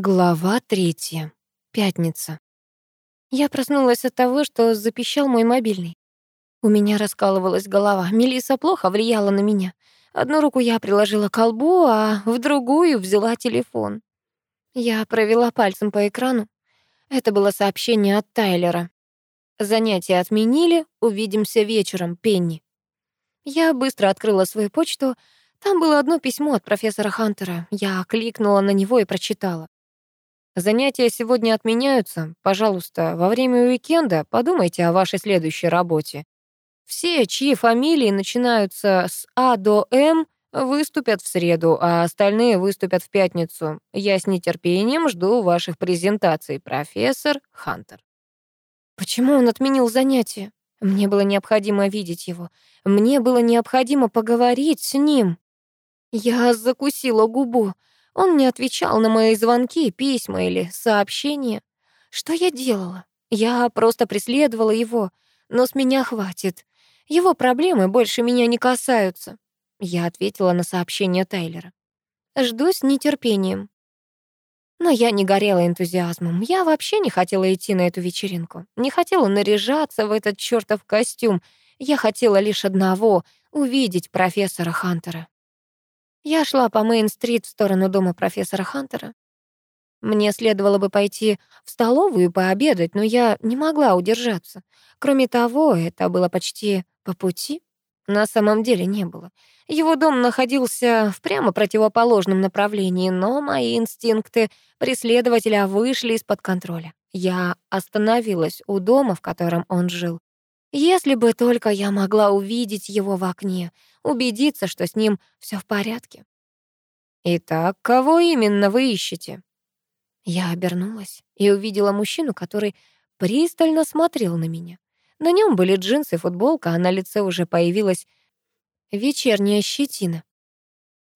Глава третья. Пятница. Я проснулась от того, что запищал мой мобильный. У меня раскалывалась голова. Мелиса плохо влияла на меня. Одну руку я приложила к колбу, а в другую взяла телефон. Я провела пальцем по экрану. Это было сообщение от Тайлера. Занятия отменили, увидимся вечером, Пенни. Я быстро открыла свою почту. Там было одно письмо от профессора Хантера. Я кликнула на него и прочитала. Занятия сегодня отменяются. Пожалуйста, во время уикенда подумайте о вашей следующей работе. Все, чьи фамилии начинаются с А до М, выступят в среду, а остальные выступят в пятницу. Я с нетерпением жду ваших презентаций, профессор Хантер. Почему он отменил занятия? Мне было необходимо видеть его. Мне было необходимо поговорить с ним. Я закусила губу. Он не отвечал на мои звонки, письма или сообщения. Что я делала? Я просто преследовала его, но с меня хватит. Его проблемы больше меня не касаются. Я ответила на сообщение Тайлера. Жду с нетерпением. Но я не горела энтузиазмом. Я вообще не хотела идти на эту вечеринку. Не хотела наряжаться в этот чёртов костюм. Я хотела лишь одного — увидеть профессора Хантера. Я шла по Мейн-стрит в сторону дома профессора Хантера. Мне следовало бы пойти в столовую пообедать, но я не могла удержаться. Кроме того, это было почти по пути. На самом деле не было. Его дом находился в прямо противоположном направлении, но мои инстинкты преследователя вышли из-под контроля. Я остановилась у дома, в котором он жил. Если бы только я могла увидеть его в окне, убедиться, что с ним все в порядке. «Итак, кого именно вы ищете?» Я обернулась и увидела мужчину, который пристально смотрел на меня. На нем были джинсы и футболка, а на лице уже появилась вечерняя щетина.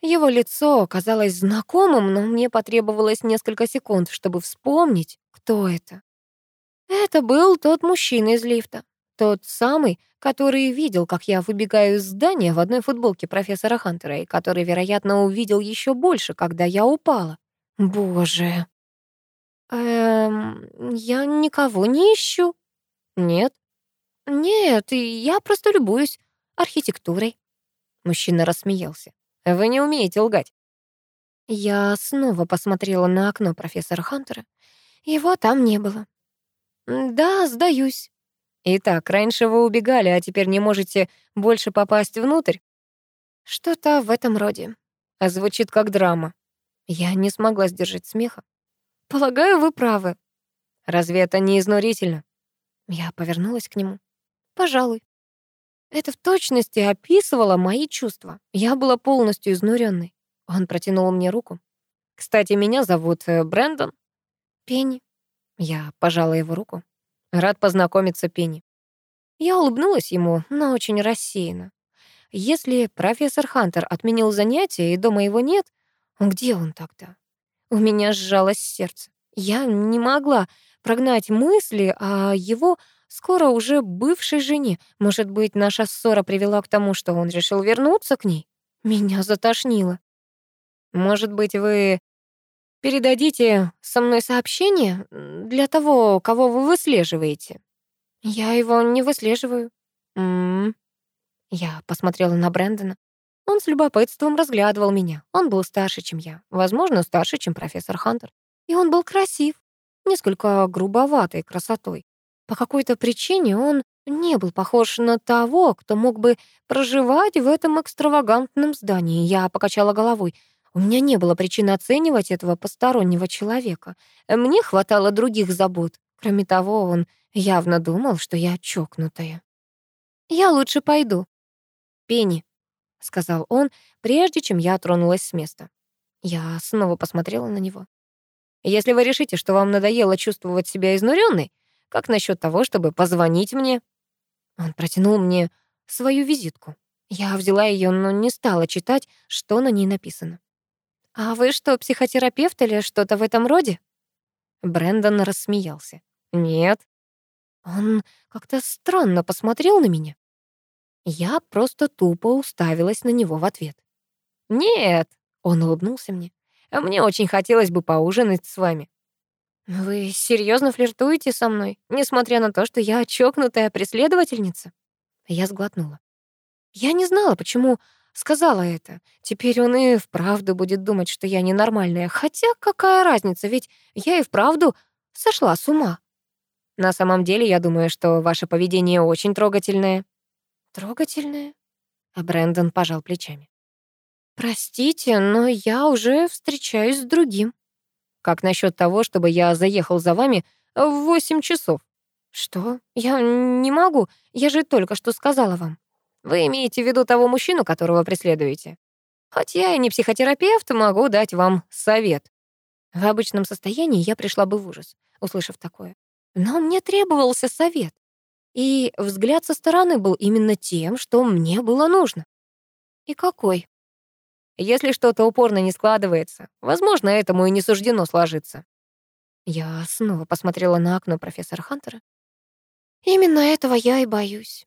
Его лицо казалось знакомым, но мне потребовалось несколько секунд, чтобы вспомнить, кто это. Это был тот мужчина из лифта. Тот самый, который видел, как я выбегаю из здания в одной футболке профессора Хантера и который, вероятно, увидел еще больше, когда я упала. Боже. Эм, я никого не ищу. Нет. Нет, я просто любуюсь архитектурой. Мужчина рассмеялся. Вы не умеете лгать. Я снова посмотрела на окно профессора Хантера. Его там не было. Да, сдаюсь. Итак, раньше вы убегали, а теперь не можете больше попасть внутрь? Что-то в этом роде. А звучит как драма. Я не смогла сдержать смеха. Полагаю, вы правы. Разве это не изнурительно? Я повернулась к нему. Пожалуй. Это в точности описывало мои чувства. Я была полностью изнуренной. Он протянул мне руку. Кстати, меня зовут э, Брэндон. Пенни. Я пожала его руку. Рад познакомиться, Пенни. Я улыбнулась ему, но очень рассеянно. Если профессор Хантер отменил занятия и дома его нет, где он тогда? У меня сжалось сердце. Я не могла прогнать мысли о его скоро уже бывшей жене. Может быть, наша ссора привела к тому, что он решил вернуться к ней? Меня затошнило. Может быть, вы Передадите со мной сообщение для того, кого вы выслеживаете. Я его не выслеживаю. М -м. Я посмотрела на Брэндона. Он с любопытством разглядывал меня. Он был старше, чем я. Возможно, старше, чем профессор Хантер. И он был красив, несколько грубоватой красотой. По какой-то причине он не был похож на того, кто мог бы проживать в этом экстравагантном здании. Я покачала головой. У меня не было причины оценивать этого постороннего человека. Мне хватало других забот. Кроме того, он явно думал, что я чокнутая. «Я лучше пойду». «Пенни», — сказал он, прежде чем я тронулась с места. Я снова посмотрела на него. «Если вы решите, что вам надоело чувствовать себя изнуренной, как насчет того, чтобы позвонить мне?» Он протянул мне свою визитку. Я взяла ее, но не стала читать, что на ней написано. «А вы что, психотерапевт или что-то в этом роде?» Брэндон рассмеялся. «Нет». Он как-то странно посмотрел на меня. Я просто тупо уставилась на него в ответ. «Нет», — он улыбнулся мне. Мне очень хотелось бы поужинать с вами». «Вы серьезно флиртуете со мной, несмотря на то, что я чокнутая преследовательница?» Я сглотнула. Я не знала, почему сказала это. Теперь он и вправду будет думать, что я ненормальная. Хотя какая разница, ведь я и вправду сошла с ума. На самом деле, я думаю, что ваше поведение очень трогательное. Трогательное? А Брэндон пожал плечами. Простите, но я уже встречаюсь с другим. Как насчет того, чтобы я заехал за вами в восемь часов? Что? Я не могу. Я же только что сказала вам. Вы имеете в виду того мужчину, которого преследуете? Хоть я и не психотерапевт, могу дать вам совет. В обычном состоянии я пришла бы в ужас, услышав такое. Но мне требовался совет. И взгляд со стороны был именно тем, что мне было нужно. И какой? Если что-то упорно не складывается, возможно, этому и не суждено сложиться. Я снова посмотрела на окно профессора Хантера. Именно этого я и боюсь.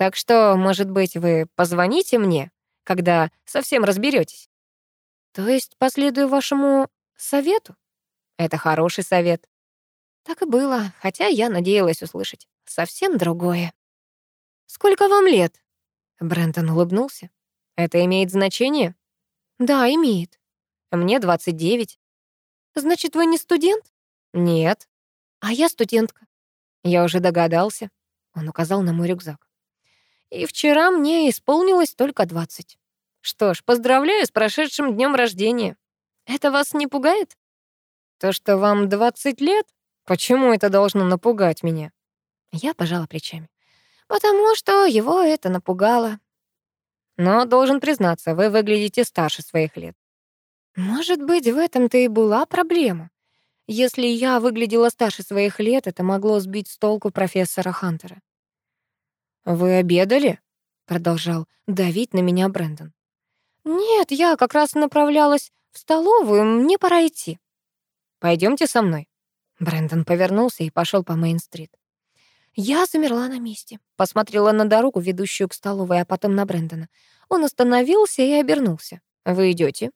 Так что, может быть, вы позвоните мне, когда совсем разберетесь. То есть последую вашему совету? Это хороший совет. Так и было, хотя я надеялась услышать совсем другое. Сколько вам лет? Брентон улыбнулся. Это имеет значение? Да, имеет. Мне 29. Значит, вы не студент? Нет. А я студентка. Я уже догадался. Он указал на мой рюкзак. И вчера мне исполнилось только двадцать. Что ж, поздравляю с прошедшим днем рождения. Это вас не пугает? То, что вам двадцать лет? Почему это должно напугать меня? Я пожала плечами. Потому что его это напугало. Но, должен признаться, вы выглядите старше своих лет. Может быть, в этом-то и была проблема. Если я выглядела старше своих лет, это могло сбить с толку профессора Хантера. «Вы обедали?» — продолжал давить на меня Брэндон. «Нет, я как раз направлялась в столовую, мне пора идти». Пойдемте со мной». Брэндон повернулся и пошел по Мейн-стрит. Я замерла на месте, посмотрела на дорогу, ведущую к столовой, а потом на Брэндона. Он остановился и обернулся. «Вы идете?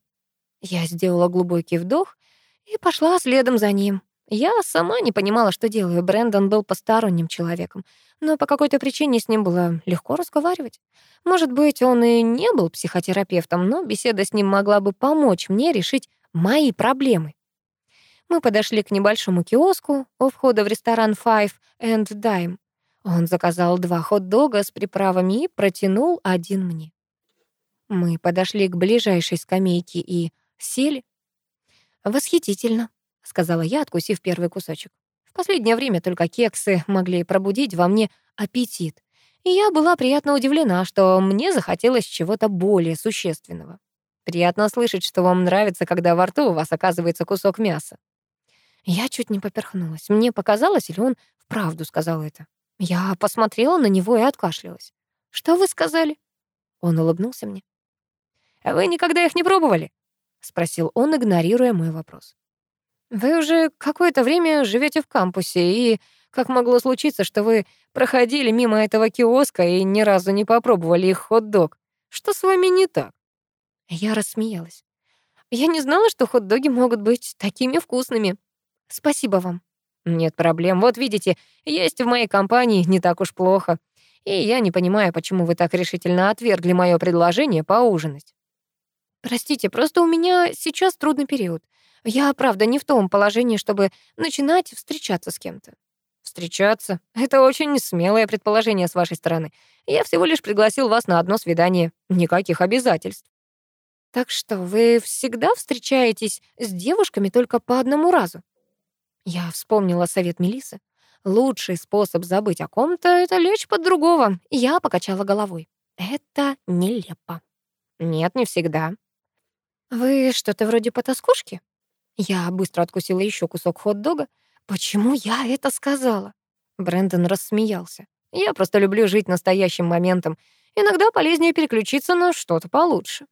Я сделала глубокий вдох и пошла следом за ним. Я сама не понимала, что делаю. Брэндон был посторонним человеком, но по какой-то причине с ним было легко разговаривать. Может быть, он и не был психотерапевтом, но беседа с ним могла бы помочь мне решить мои проблемы. Мы подошли к небольшому киоску у входа в ресторан Five and Dime. Он заказал два хот-дога с приправами и протянул один мне. Мы подошли к ближайшей скамейке и сели. Восхитительно сказала я, откусив первый кусочек. В последнее время только кексы могли пробудить во мне аппетит. И я была приятно удивлена, что мне захотелось чего-то более существенного. Приятно слышать, что вам нравится, когда во рту у вас оказывается кусок мяса. Я чуть не поперхнулась. Мне показалось, или он вправду сказал это? Я посмотрела на него и откашлялась. «Что вы сказали?» Он улыбнулся мне. «А вы никогда их не пробовали?» — спросил он, игнорируя мой вопрос. Вы уже какое-то время живете в кампусе, и как могло случиться, что вы проходили мимо этого киоска и ни разу не попробовали их хот-дог? Что с вами не так? Я рассмеялась. Я не знала, что хот-доги могут быть такими вкусными. Спасибо вам. Нет проблем. Вот видите, есть в моей компании не так уж плохо. И я не понимаю, почему вы так решительно отвергли мое предложение поужинать. Простите, просто у меня сейчас трудный период. Я, правда, не в том положении, чтобы начинать встречаться с кем-то. Встречаться? Это очень смелое предположение с вашей стороны. Я всего лишь пригласил вас на одно свидание. Никаких обязательств. Так что, вы всегда встречаетесь с девушками только по одному разу? Я вспомнила совет Мелисы. Лучший способ забыть о ком-то — это лечь под другого. Я покачала головой. Это нелепо. Нет, не всегда. Вы что-то вроде потаскушки? Я быстро откусила еще кусок хот-дога. Почему я это сказала? Брэндон рассмеялся. Я просто люблю жить настоящим моментом. Иногда полезнее переключиться на что-то получше.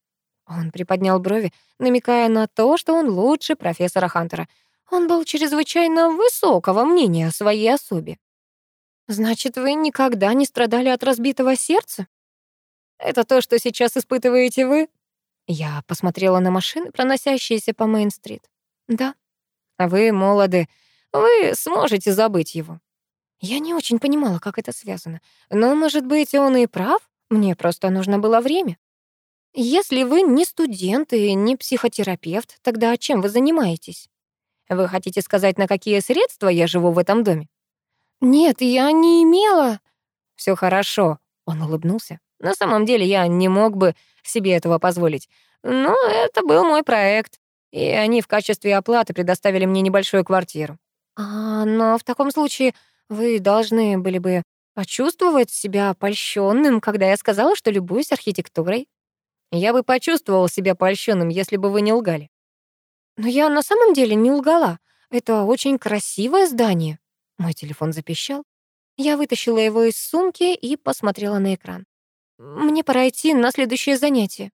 Он приподнял брови, намекая на то, что он лучше профессора Хантера. Он был чрезвычайно высокого мнения о своей особе. «Значит, вы никогда не страдали от разбитого сердца?» «Это то, что сейчас испытываете вы?» Я посмотрела на машины, проносящиеся по Мейн-стрит. Да. А вы молоды. Вы сможете забыть его. Я не очень понимала, как это связано. Но, может быть, он и прав? Мне просто нужно было время. Если вы не студент и не психотерапевт, тогда чем вы занимаетесь? Вы хотите сказать, на какие средства я живу в этом доме? Нет, я не имела. Все хорошо, он улыбнулся. На самом деле я не мог бы себе этого позволить. Но это был мой проект, и они в качестве оплаты предоставили мне небольшую квартиру. А, но в таком случае вы должны были бы почувствовать себя польщенным, когда я сказала, что любуюсь архитектурой. Я бы почувствовал себя польщенным, если бы вы не лгали. Но я на самом деле не лгала. Это очень красивое здание. Мой телефон запищал. Я вытащила его из сумки и посмотрела на экран. Мне пора идти на следующее занятие.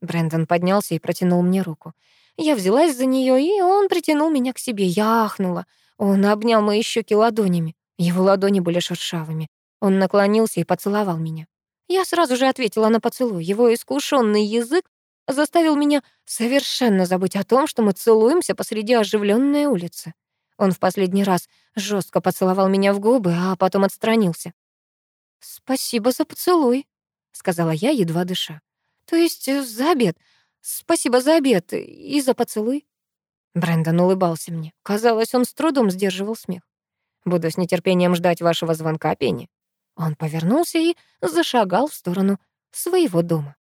Брэндон поднялся и протянул мне руку. Я взялась за нее, и он притянул меня к себе. Я ахнула. Он обнял мои щеки ладонями. Его ладони были шершавыми. Он наклонился и поцеловал меня. Я сразу же ответила на поцелуй. Его искушенный язык заставил меня совершенно забыть о том, что мы целуемся посреди оживленной улицы. Он в последний раз жестко поцеловал меня в губы, а потом отстранился. «Спасибо за поцелуй», — сказала я, едва дыша. «То есть э, за обед. Спасибо за обед и за поцелуй». Брэндон улыбался мне. Казалось, он с трудом сдерживал смех. «Буду с нетерпением ждать вашего звонка, Пенни». Он повернулся и зашагал в сторону своего дома.